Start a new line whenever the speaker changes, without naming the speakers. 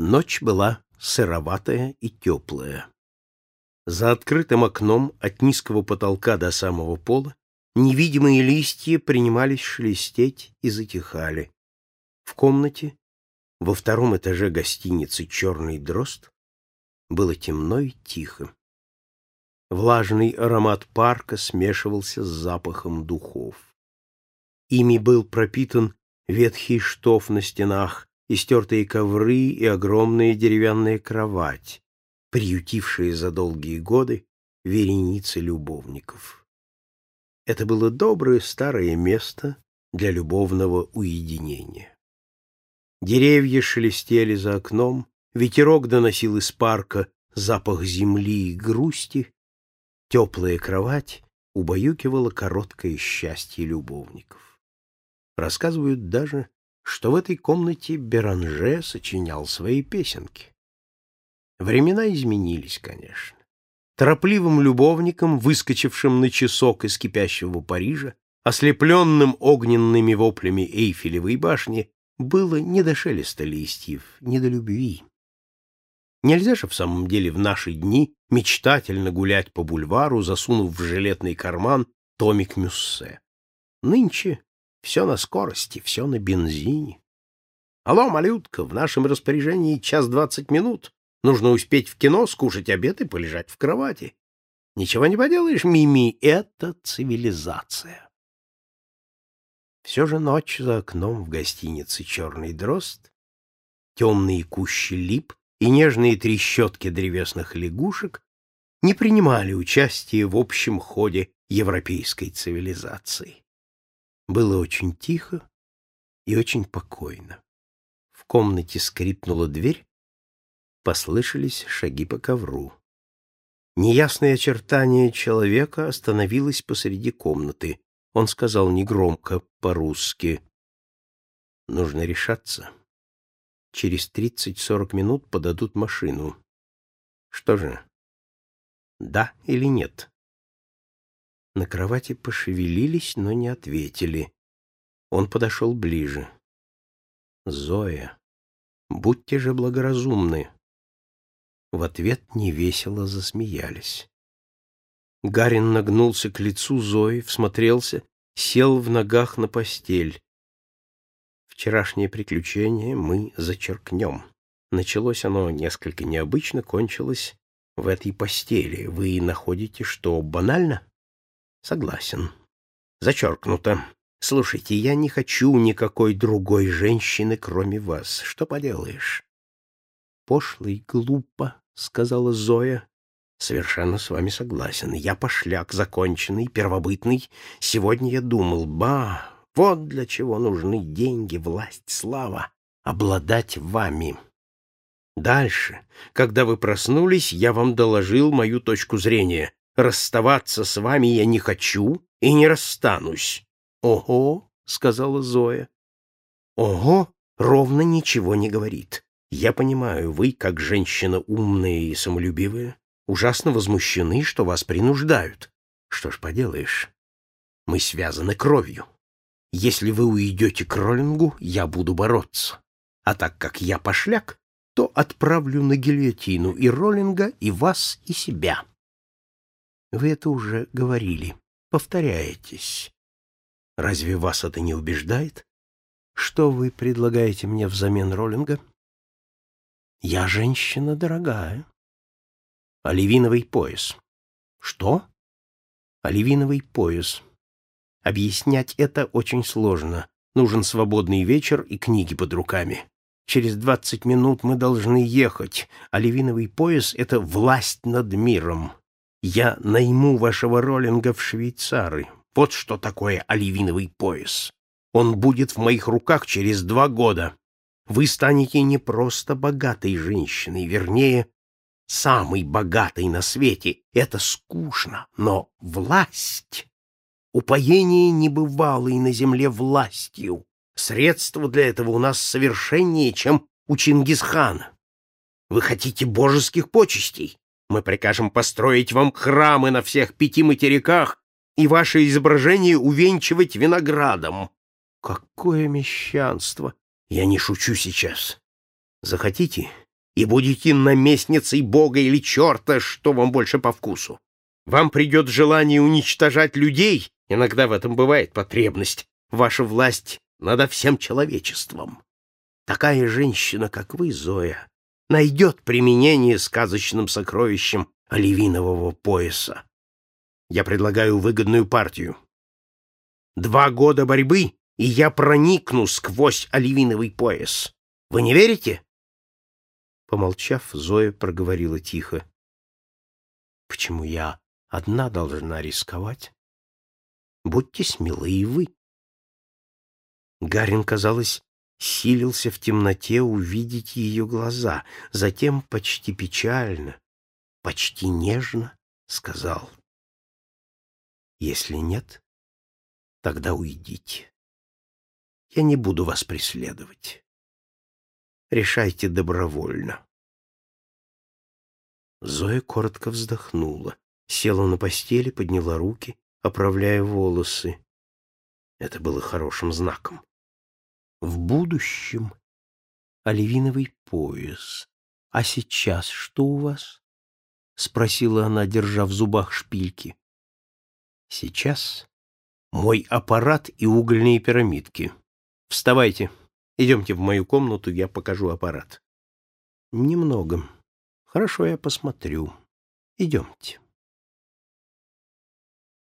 Ночь была сыроватая и теплая. За открытым окном от низкого потолка до самого пола невидимые листья принимались шелестеть и затихали. В комнате, во втором этаже гостиницы «Черный дрозд», было темно и тихо. Влажный аромат парка смешивался с запахом духов. Ими был пропитан ветхий штоф на стенах, истертые ковры и огромная деревянная кровать, приютившие за долгие годы вереницы любовников. Это было доброе старое место для любовного уединения. Деревья шелестели за окном, ветерок доносил из парка запах земли и грусти, теплая кровать убаюкивала короткое счастье любовников. Рассказывают даже, что в этой комнате Беранже сочинял свои песенки. Времена изменились, конечно. Торопливым любовникам, выскочившим на часок из кипящего Парижа, ослепленным огненными воплями Эйфелевой башни, было не до шелеста листьев, не до любви. Нельзя же в самом деле в наши дни мечтательно гулять по бульвару, засунув в жилетный карман томик Мюссе. Нынче все на скорости, все на бензине. Алло, малютка, в нашем распоряжении час двадцать минут. Нужно успеть в кино, скушать обед и полежать в кровати. Ничего не поделаешь, Мими, это цивилизация. Все же ночь за окном в гостинице «Черный дрозд», темные кущи лип и нежные трещотки древесных лягушек не принимали участия в общем ходе европейской цивилизации. Было очень тихо и очень покойно. В комнате скрипнула дверь, послышались шаги по ковру. Неясное очертание человека остановилось посреди комнаты. Он сказал негромко, по-русски. «Нужно решаться. Через тридцать-сорок минут подадут машину. Что же, да или нет?» На кровати пошевелились, но не ответили. Он подошел ближе. «Зоя, будьте же благоразумны!» В ответ невесело засмеялись. Гарин нагнулся к лицу Зои, всмотрелся, сел в ногах на постель. Вчерашнее приключение мы зачеркнем. Началось оно несколько необычно, кончилось в этой постели. Вы находите, что банально? Согласен. Зачеркнуто. Слушайте, я не хочу никакой другой женщины, кроме вас. Что поделаешь? Пошло и глупо, сказала Зоя. Совершенно с вами согласен. Я пошляк законченный, первобытный. Сегодня я думал, ба, вот для чего нужны деньги, власть, слава. Обладать вами. Дальше, когда вы проснулись, я вам доложил мою точку зрения. Расставаться с вами я не хочу и не расстанусь. — Ого, — сказала Зоя. — Ого ровно ничего не говорит. Я понимаю, вы, как женщина умная и самолюбивая, ужасно возмущены, что вас принуждают. Что ж поделаешь, мы связаны кровью. Если вы уйдете к Роллингу, я буду бороться. А так как я пошляк, то отправлю на гильотину и Роллинга, и вас, и себя. Вы это уже говорили. Повторяетесь. Разве вас это не убеждает? Что вы предлагаете мне взамен роллинга? Я женщина дорогая. Оливиновый пояс. Что? Оливиновый пояс. Объяснять это очень сложно. Нужен свободный вечер и книги под руками. Через двадцать минут мы должны ехать. Оливиновый пояс — это власть над миром. Я найму вашего роллинга в швейцары. Вот что такое оливиновый пояс. Он будет в моих руках через два года. Вы станете не просто богатой женщиной, вернее, самой богатой на свете. Это скучно, но власть, упоение небывалой на земле властью, средство для этого у нас совершеннее, чем у Чингисхана. Вы хотите божеских почестей? Мы прикажем построить вам храмы на всех пяти материках и ваше изображение увенчивать виноградом. Какое мещанство! Я не шучу сейчас. Захотите, и будете наместницей Бога или черта, что вам больше по вкусу. Вам придет желание уничтожать людей, иногда в этом бывает потребность. Ваша власть над всем человечеством. Такая женщина, как вы, Зоя, найдет применение сказочным сокровищам оливинового пояса. Я предлагаю выгодную партию. Два года борьбы, и я проникну сквозь оливиновый пояс. Вы не верите? Помолчав, Зоя проговорила тихо. Почему я одна должна рисковать? Будьте смелы и вы. Гарин, казалось, силился в темноте увидеть ее глаза, затем почти печально, почти нежно сказал. Если нет, тогда уйдите. Я не буду вас преследовать. Решайте добровольно. Зоя коротко вздохнула, села на постели, подняла руки, оправляя волосы. Это было хорошим знаком. В будущем оливиновый пояс. А сейчас что у вас? — спросила она, держа в зубах шпильки. Сейчас мой аппарат и угольные пирамидки. Вставайте, идемте в мою комнату, я покажу аппарат. Немного. Хорошо, я посмотрю. Идемте.